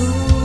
Ooh.